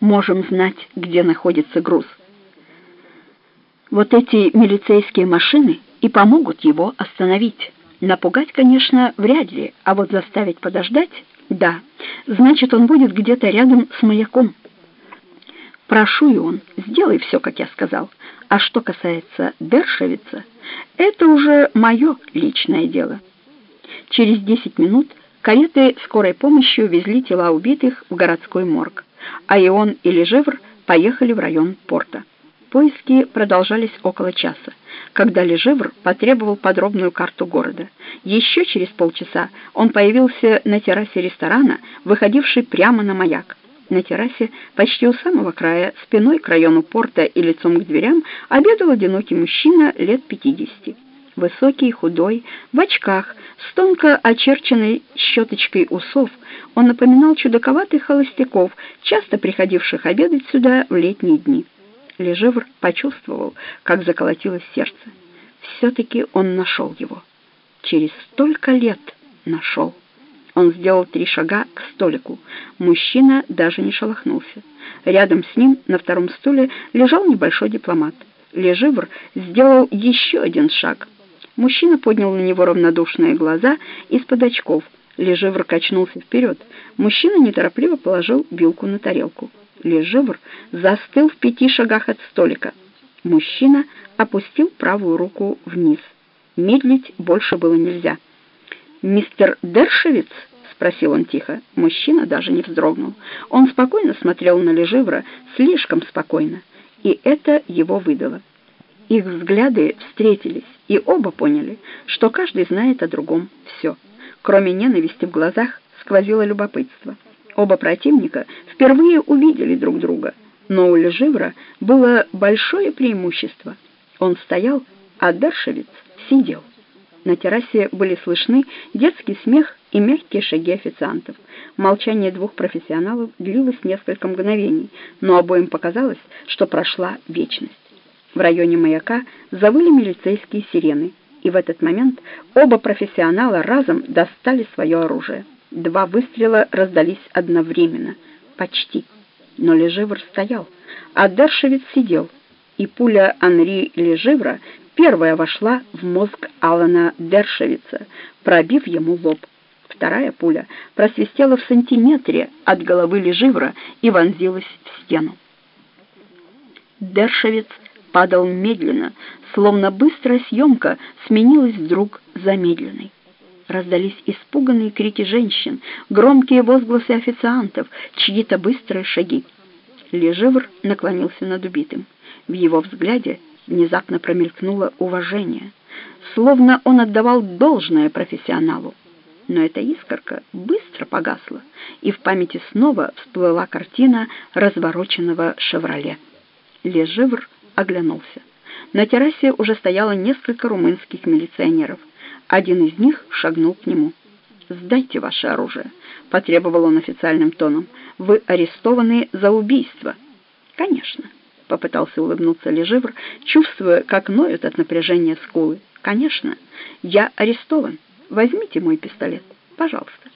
можем знать, где находится груз. Вот эти милицейские машины и помогут его остановить. Напугать, конечно, вряд ли, а вот заставить подождать — да. Значит, он будет где-то рядом с маяком. Прошу, и он, сделай все, как я сказал. А что касается Дершевица, это уже мое личное дело. Через десять минут кареты скорой помощи увезли тела убитых в городской морг, а и он и Лежевр поехали в район порта. Поиски продолжались около часа, когда Лежевр потребовал подробную карту города. Еще через полчаса он появился на террасе ресторана, выходившей прямо на маяк. На террасе, почти у самого края, спиной к району порта и лицом к дверям, обедал одинокий мужчина лет пятидесяти. Высокий, худой, в очках, с тонко очерченной щеточкой усов, он напоминал чудаковатых холостяков, часто приходивших обедать сюда в летние дни. Лежевр почувствовал, как заколотилось сердце. Все-таки он нашел его. Через столько лет нашел. Он сделал три шага к столику. Мужчина даже не шелохнулся. Рядом с ним на втором стуле лежал небольшой дипломат. Леживр сделал еще один шаг. Мужчина поднял на него равнодушные глаза из-под очков. Леживр качнулся вперед. Мужчина неторопливо положил вилку на тарелку. Лежевр застыл в пяти шагах от столика. Мужчина опустил правую руку вниз. Медлить больше было нельзя. «Мистер Дершевиц?» — спросил он тихо. Мужчина даже не вздрогнул. Он спокойно смотрел на Лежевра, слишком спокойно, и это его выдало. Их взгляды встретились, и оба поняли, что каждый знает о другом все. Кроме ненависти в глазах сквозило любопытство. Оба противника впервые увидели друг друга, но у Леживра было большое преимущество. Он стоял, а Дершевиц сидел. На террасе были слышны детский смех и мягкие шаги официантов. Молчание двух профессионалов длилось несколько мгновений, но обоим показалось, что прошла вечность. В районе маяка завыли милицейские сирены, и в этот момент оба профессионала разом достали свое оружие. Два выстрела раздались одновременно. Почти. Но Лежевр стоял, а Дершевец сидел, и пуля Анри Лежевра первая вошла в мозг Алана Дершевица, пробив ему лоб. Вторая пуля просвистела в сантиметре от головы Леживра и вонзилась в стену. Дершевец падал медленно, словно быстрая съемка сменилась вдруг замедленной. Раздались испуганные крики женщин, громкие возгласы официантов, чьи-то быстрые шаги. Лежевр наклонился над убитым. В его взгляде внезапно промелькнуло уважение, словно он отдавал должное профессионалу. Но эта искорка быстро погасла, и в памяти снова всплыла картина развороченного «Шевроле». Лежевр оглянулся. На террасе уже стояло несколько румынских милиционеров. Один из них шагнул к нему. «Сдайте ваше оружие», — потребовал он официальным тоном. «Вы арестованы за убийство». «Конечно», — попытался улыбнуться Леживр, чувствуя, как ноют от напряжения скулы. «Конечно, я арестован. Возьмите мой пистолет, пожалуйста».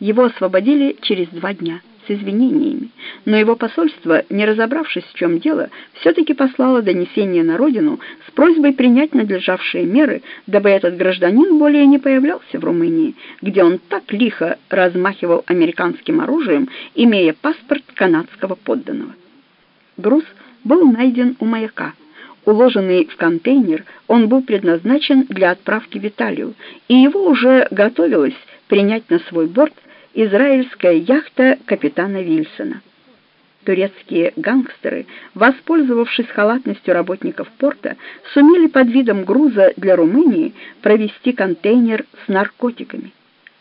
Его освободили через два дня с извинениями, но его посольство, не разобравшись, в чем дело, все-таки послало донесение на родину с просьбой принять надлежавшие меры, дабы этот гражданин более не появлялся в Румынии, где он так лихо размахивал американским оружием, имея паспорт канадского подданного. Груз был найден у маяка. Уложенный в контейнер, он был предназначен для отправки в Италию, и его уже готовилось принять на свой борт израильская яхта капитана Вильсона. Турецкие гангстеры, воспользовавшись халатностью работников порта, сумели под видом груза для Румынии провести контейнер с наркотиками.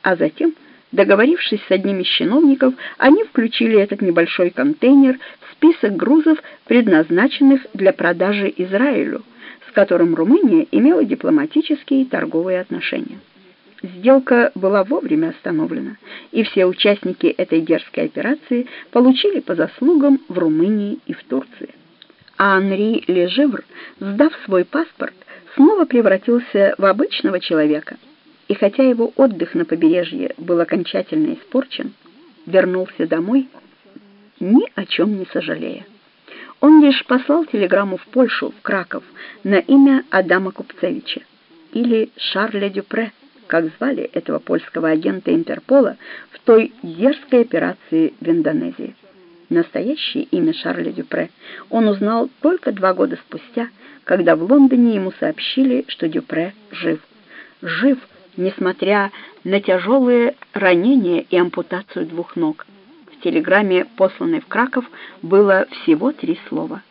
А затем, договорившись с одним из чиновников, они включили этот небольшой контейнер в список грузов, предназначенных для продажи Израилю, с которым Румыния имела дипломатические и торговые отношения. Сделка была вовремя остановлена, и все участники этой дерзкой операции получили по заслугам в Румынии и в Турции. А Анри Лежевр, сдав свой паспорт, снова превратился в обычного человека, и хотя его отдых на побережье был окончательно испорчен, вернулся домой ни о чем не сожалея. Он лишь послал телеграмму в Польшу, в Краков, на имя Адама Купцевича, или Шарля Дюпре, как звали этого польского агента Интерпола в той дерзкой операции в Индонезии. Настоящее имя Шарля Дюпре он узнал только два года спустя, когда в Лондоне ему сообщили, что Дюпре жив. Жив, несмотря на тяжелые ранения и ампутацию двух ног. В телеграмме, посланной в Краков, было всего три слова.